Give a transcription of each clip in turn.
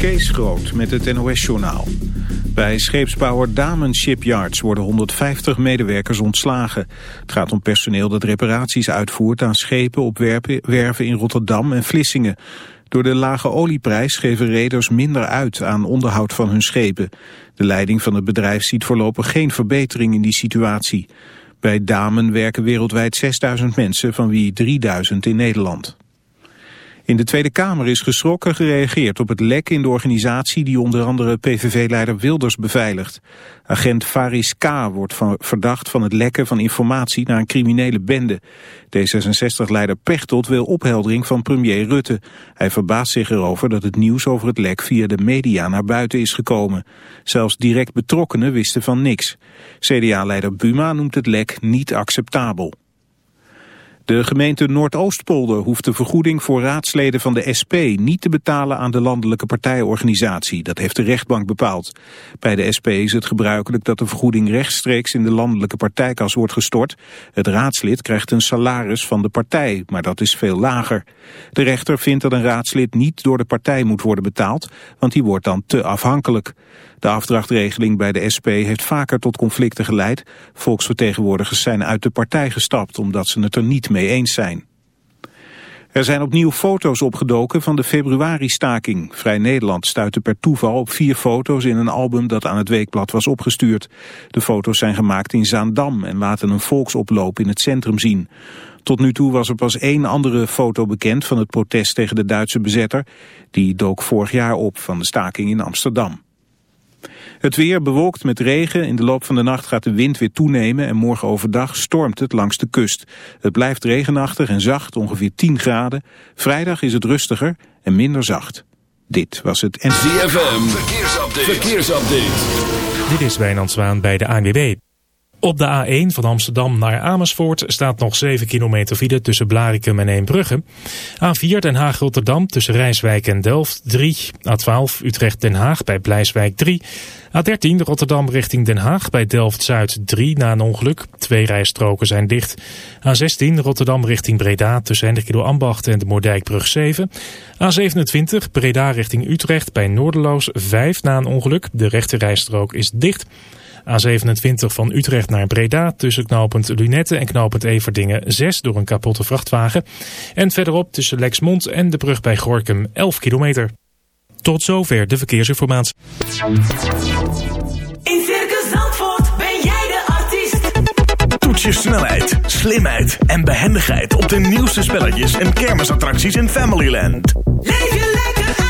Kees Groot met het NOS-journaal. Bij scheepsbouwer Damen Shipyards worden 150 medewerkers ontslagen. Het gaat om personeel dat reparaties uitvoert aan schepen op werven in Rotterdam en Vlissingen. Door de lage olieprijs geven reders minder uit aan onderhoud van hun schepen. De leiding van het bedrijf ziet voorlopig geen verbetering in die situatie. Bij Damen werken wereldwijd 6000 mensen, van wie 3000 in Nederland. In de Tweede Kamer is geschrokken gereageerd op het lek in de organisatie die onder andere PVV-leider Wilders beveiligt. Agent Faris K. wordt van, verdacht van het lekken van informatie naar een criminele bende. D66-leider Pechtold wil opheldering van premier Rutte. Hij verbaast zich erover dat het nieuws over het lek via de media naar buiten is gekomen. Zelfs direct betrokkenen wisten van niks. CDA-leider Buma noemt het lek niet acceptabel. De gemeente Noordoostpolder hoeft de vergoeding voor raadsleden van de SP niet te betalen aan de landelijke partijorganisatie. Dat heeft de rechtbank bepaald. Bij de SP is het gebruikelijk dat de vergoeding rechtstreeks in de landelijke partijkas wordt gestort. Het raadslid krijgt een salaris van de partij, maar dat is veel lager. De rechter vindt dat een raadslid niet door de partij moet worden betaald, want die wordt dan te afhankelijk. De afdrachtregeling bij de SP heeft vaker tot conflicten geleid. Volksvertegenwoordigers zijn uit de partij gestapt omdat ze het er niet mee eens zijn. Er zijn opnieuw foto's opgedoken van de februari-staking. Vrij Nederland stuitte per toeval op vier foto's in een album dat aan het weekblad was opgestuurd. De foto's zijn gemaakt in Zaandam en laten een volksoploop in het centrum zien. Tot nu toe was er pas één andere foto bekend van het protest tegen de Duitse bezetter. Die dook vorig jaar op van de staking in Amsterdam. Het weer bewolkt met regen. In de loop van de nacht gaat de wind weer toenemen en morgen overdag stormt het langs de kust. Het blijft regenachtig en zacht, ongeveer 10 graden. Vrijdag is het rustiger en minder zacht. Dit was het ZFM, verkeersupdate. verkeersupdate. Dit is Wijnand Zwaan bij de ANWB. Op de A1 van Amsterdam naar Amersfoort staat nog 7 kilometer file tussen Blarikum en Eembrugge. A4 Den Haag-Rotterdam tussen Rijswijk en Delft 3. A12 Utrecht-Den Haag bij Blijswijk 3. A13 Rotterdam richting Den Haag bij Delft-Zuid 3 na een ongeluk. Twee rijstroken zijn dicht. A16 Rotterdam richting Breda tussen Hendrikilo Ambacht en de Moordijkbrug 7. A27 Breda richting Utrecht bij Noorderloos 5 na een ongeluk. De rechte rijstrook is dicht. A27 van Utrecht naar Breda tussen knooppunt Lunette en knooppunt Everdingen 6 door een kapotte vrachtwagen. En verderop tussen Lexmond en de brug bij Gorkum 11 kilometer. Tot zover de verkeersinformatie. In Circus Zandvoort ben jij de artiest. Toets je snelheid, slimheid en behendigheid op de nieuwste spelletjes en kermisattracties in Familyland. Leef je lekker uit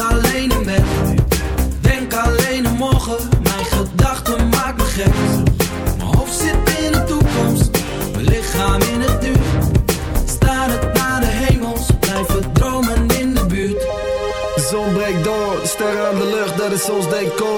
alleen in bed. Denk alleen aan morgen, mijn gedachten maken me gek. Mijn hoofd zit in de toekomst, mijn lichaam in het nu. Staat het naar de hemels, blijven dromen in de buurt. Zon breekt door, de sterren aan de lucht, dat is ons decor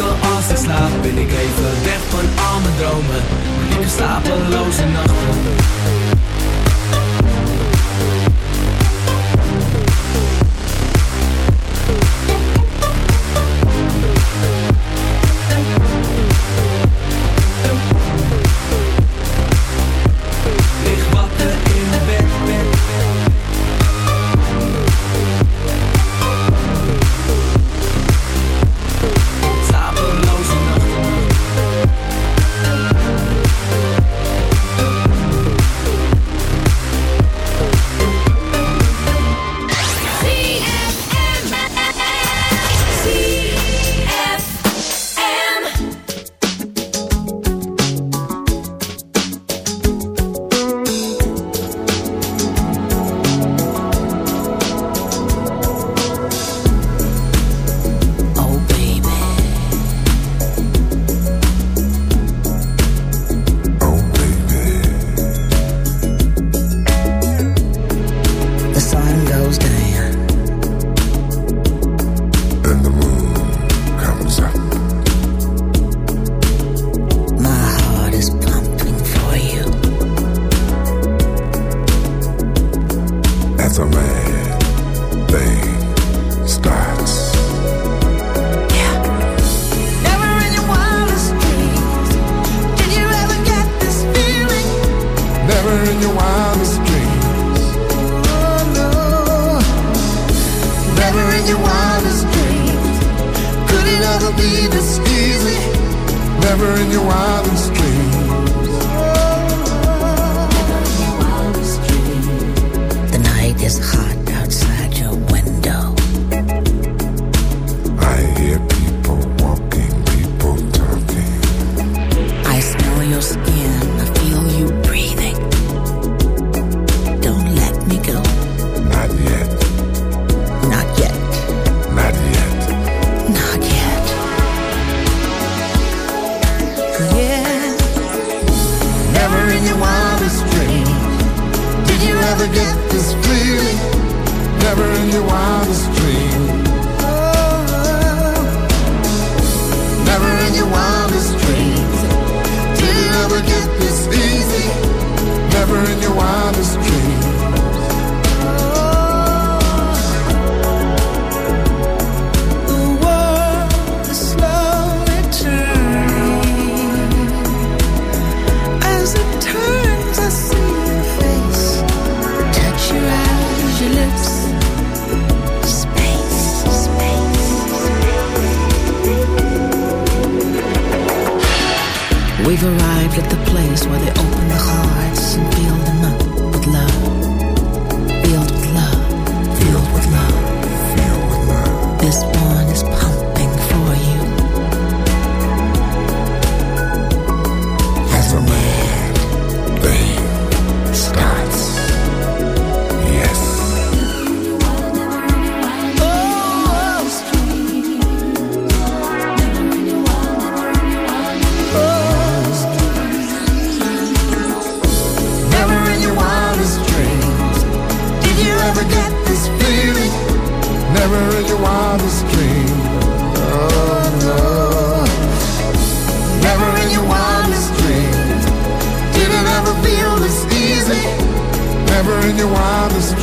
Als ik slaap, ben ik even weg van al mijn dromen. Ik heb slapeloze nachten. Never in your wildest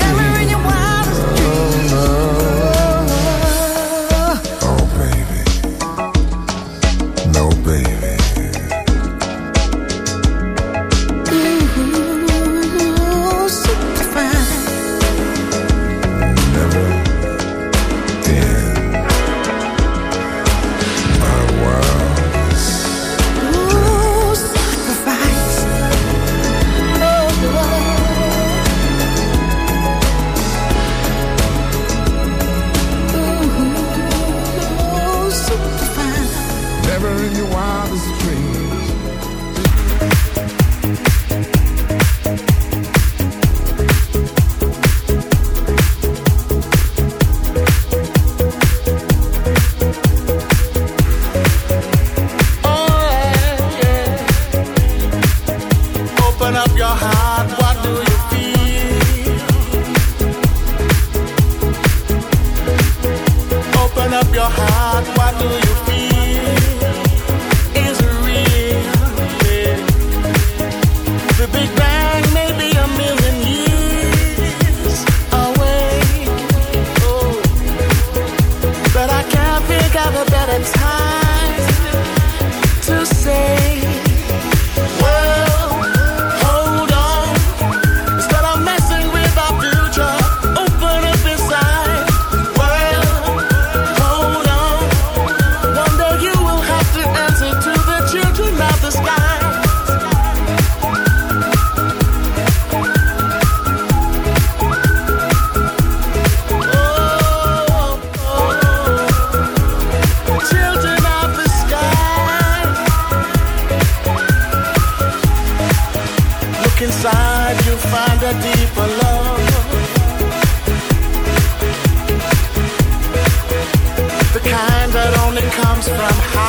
a deeper love. The kind that only comes from high.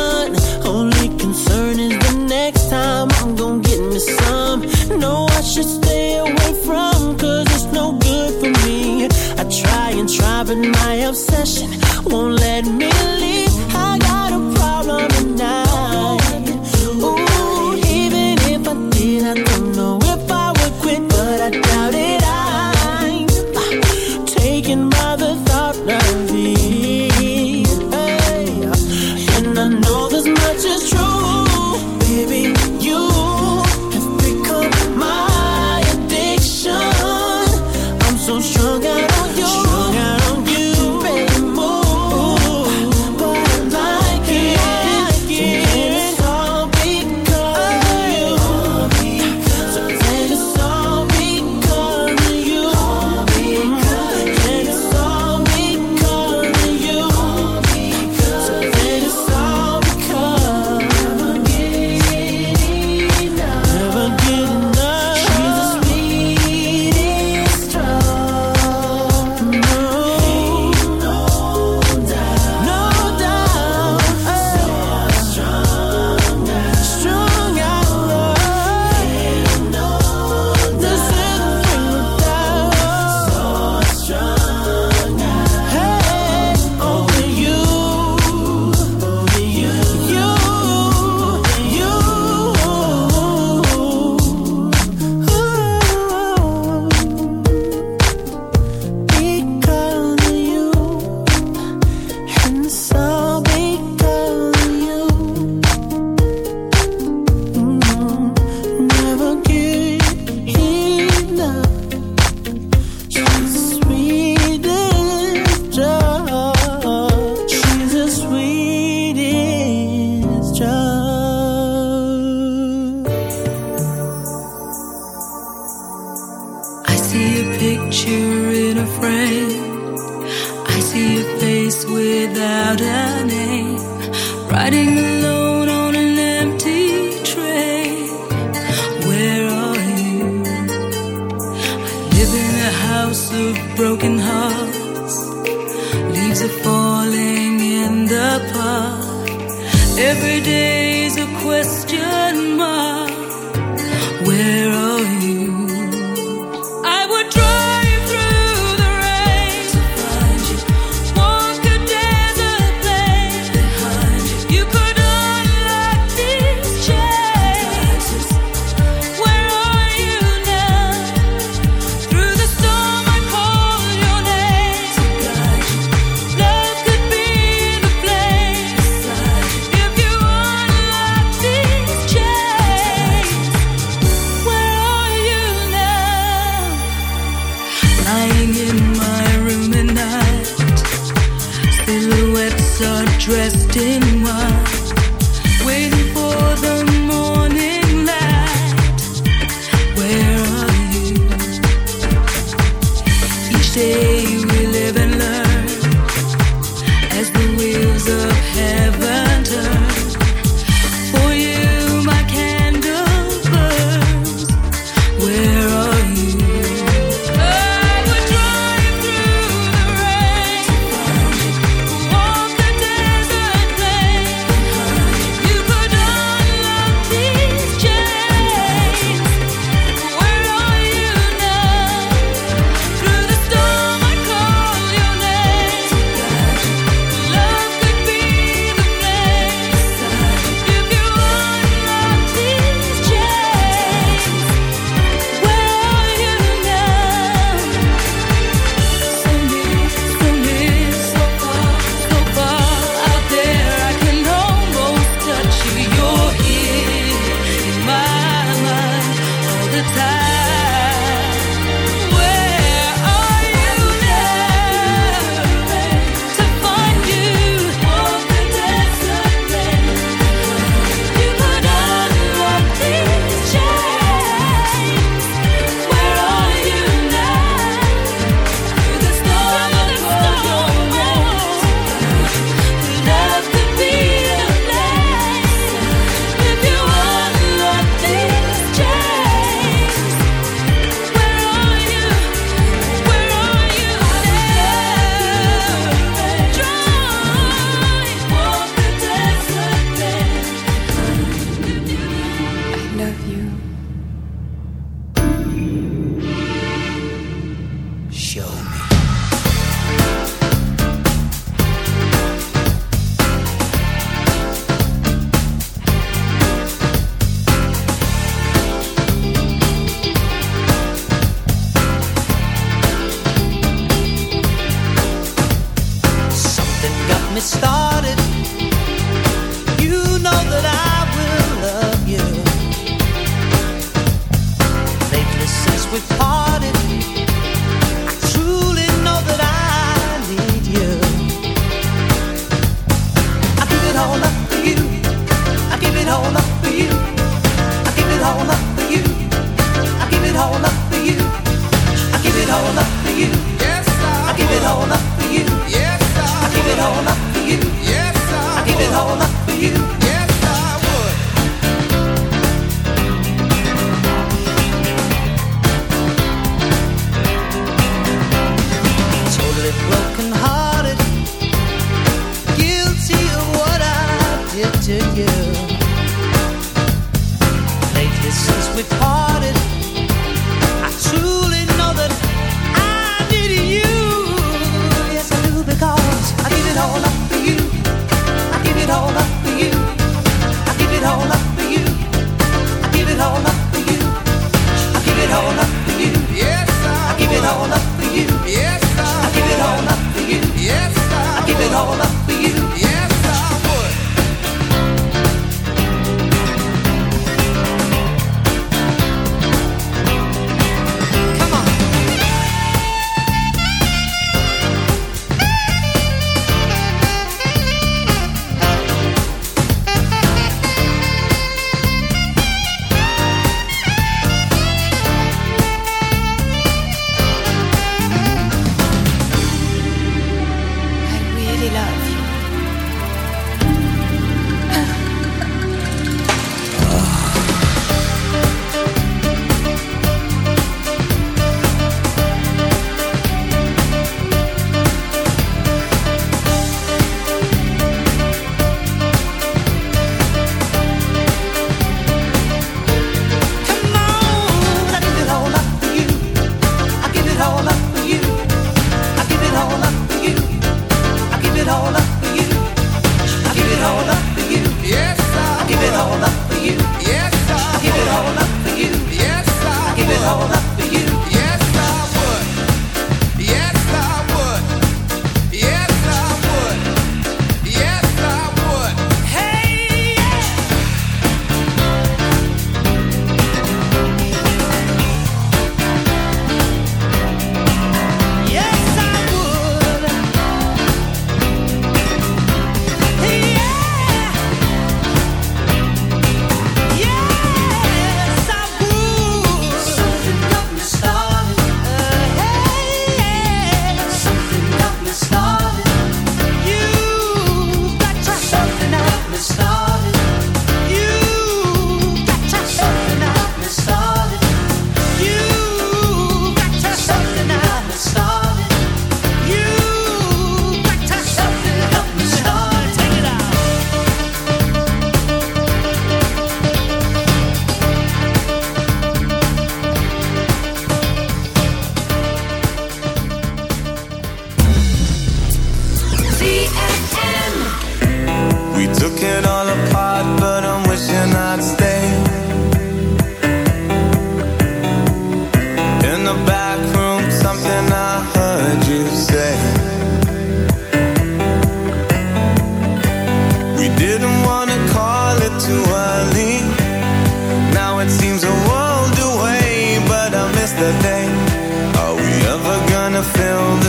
Done. Only concern is the next time I'm gonna get me some. No, I should stay away from, cause it's no good for me. I try and try, but my obsession won't let me leave.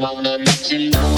all I let to know.